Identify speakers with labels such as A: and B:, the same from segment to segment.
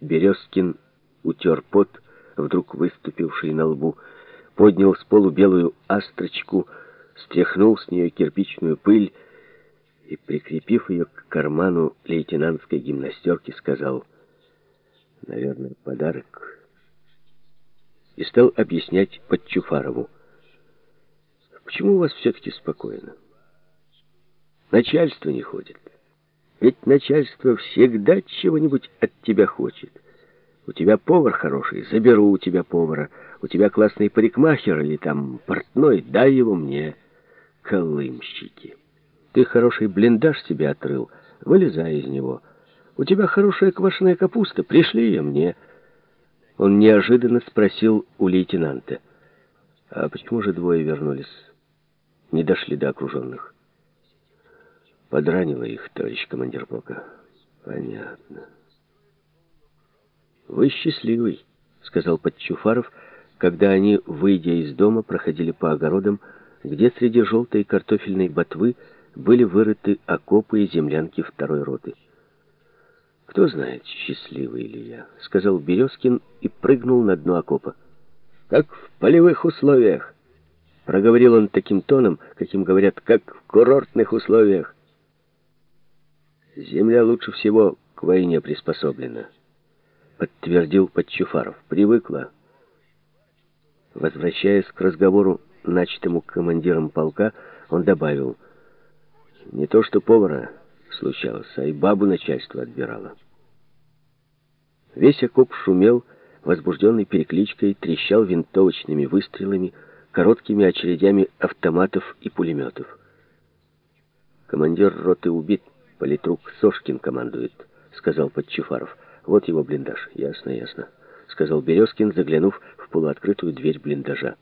A: Березкин утер пот, вдруг выступивший на лбу, поднял с полу белую астрочку, стряхнул с нее кирпичную пыль и, прикрепив ее к карману лейтенантской гимнастерки, сказал, «Наверное, подарок». И стал объяснять Подчуфарову, «Почему у вас все-таки спокойно? Начальство не ходит». Ведь начальство всегда чего-нибудь от тебя хочет. У тебя повар хороший, заберу у тебя повара. У тебя классный парикмахер или там портной, дай его мне. Колымщики. Ты хороший блиндаж себе отрыл, вылезай из него. У тебя хорошая квашеная капуста, пришли ее мне. Он неожиданно спросил у лейтенанта. А почему же двое вернулись? Не дошли до окруженных. Подранило их, товарищ командир полка. Понятно. Вы счастливый, сказал Подчуфаров, когда они, выйдя из дома, проходили по огородам, где среди желтой картофельной ботвы были вырыты окопы и землянки второй роты. «Кто знает, счастливый ли я», — сказал Березкин и прыгнул на дно окопа. «Как в полевых условиях», — проговорил он таким тоном, каким говорят, как в курортных условиях. Земля лучше всего к войне приспособлена, подтвердил Подчуфаров. Привыкла. Возвращаясь к разговору, начатому командиром полка, он добавил, не то что повара случалось, а и бабу начальство отбирало. Весь окоп шумел, возбужденный перекличкой, трещал винтовочными выстрелами, короткими очередями автоматов и пулеметов. Командир роты убит, Политрук Сошкин командует, сказал Подчефаров. Вот его блиндаж. Ясно, ясно, сказал Березкин, заглянув в полуоткрытую дверь блиндажа.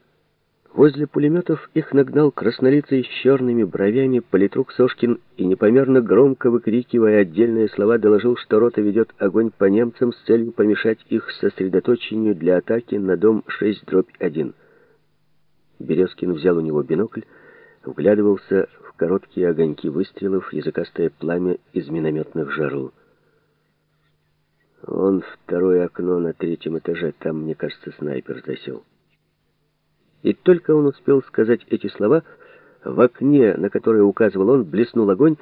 A: Возле пулеметов их нагнал краснолицый с черными бровями политрук Сошкин и, непомерно громко выкрикивая отдельные слова, доложил, что рота ведет огонь по немцам с целью помешать их сосредоточению для атаки на дом 6-1. Березкин взял у него бинокль, вглядывался короткие огоньки выстрелов, языкастое пламя из минометных жару. Вон второе окно на третьем этаже, там, мне кажется, снайпер засел. И только он успел сказать эти слова, в окне, на которое указывал он, блеснул огонь,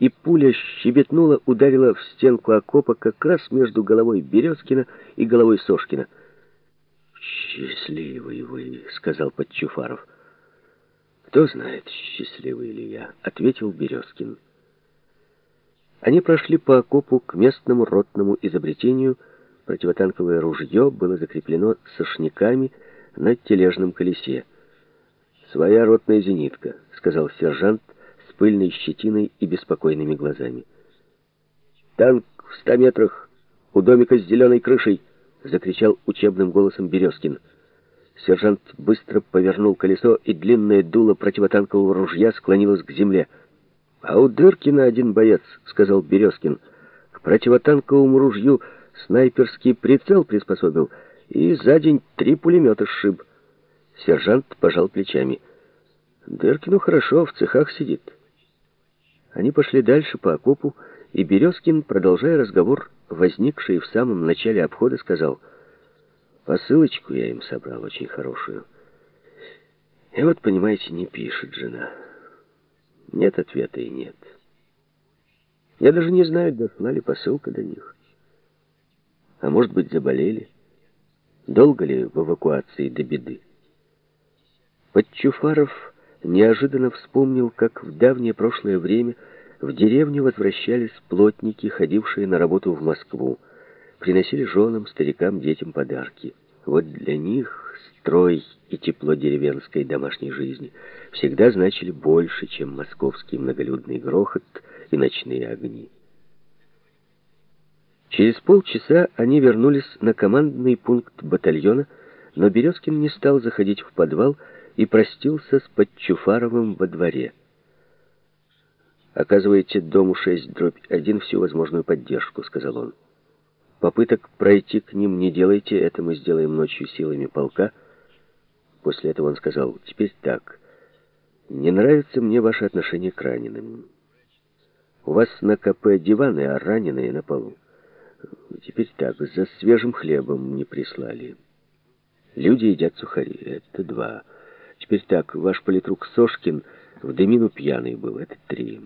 A: и пуля щебетнула, ударила в стенку окопа как раз между головой Березкина и головой Сошкина. «Счастливый вы», — сказал Подчуфаров. «Кто знает, счастливый ли я», — ответил Березкин. Они прошли по окопу к местному ротному изобретению. Противотанковое ружье было закреплено сошниками на тележном колесе. «Своя ротная зенитка», — сказал сержант с пыльной щетиной и беспокойными глазами. «Танк в ста метрах, у домика с зеленой крышей», — закричал учебным голосом Березкин. Сержант быстро повернул колесо, и длинное дуло противотанкового ружья склонилось к земле. «А у Дыркина один боец», — сказал Березкин. «К противотанковому ружью снайперский прицел приспособил, и за день три пулемета сшиб». Сержант пожал плечами. «Дыркину хорошо, в цехах сидит». Они пошли дальше по окопу, и Березкин, продолжая разговор, возникший в самом начале обхода, сказал — Посылочку я им собрал, очень хорошую. И вот, понимаете, не пишет жена. Нет ответа и нет. Я даже не знаю, дошла ли посылка до них. А может быть, заболели. Долго ли в эвакуации до беды? Подчуфаров неожиданно вспомнил, как в давнее прошлое время в деревню возвращались плотники, ходившие на работу в Москву приносили женам, старикам, детям подарки. Вот для них строй и тепло деревенской домашней жизни всегда значили больше, чем московский многолюдный грохот и ночные огни. Через полчаса они вернулись на командный пункт батальона, но Березкин не стал заходить в подвал и простился с Подчуфаровым во дворе. «Оказываете дому 6 дробь 1 всю возможную поддержку», — сказал он. Попыток пройти к ним не делайте, это мы сделаем ночью силами полка. После этого он сказал, теперь так, не нравится мне ваше отношение к раненым. У вас на КП диваны, а раненые на полу. Теперь так, за свежим хлебом не прислали. Люди едят сухари, это два. Теперь так, ваш политрук Сошкин в дымину пьяный был, это три.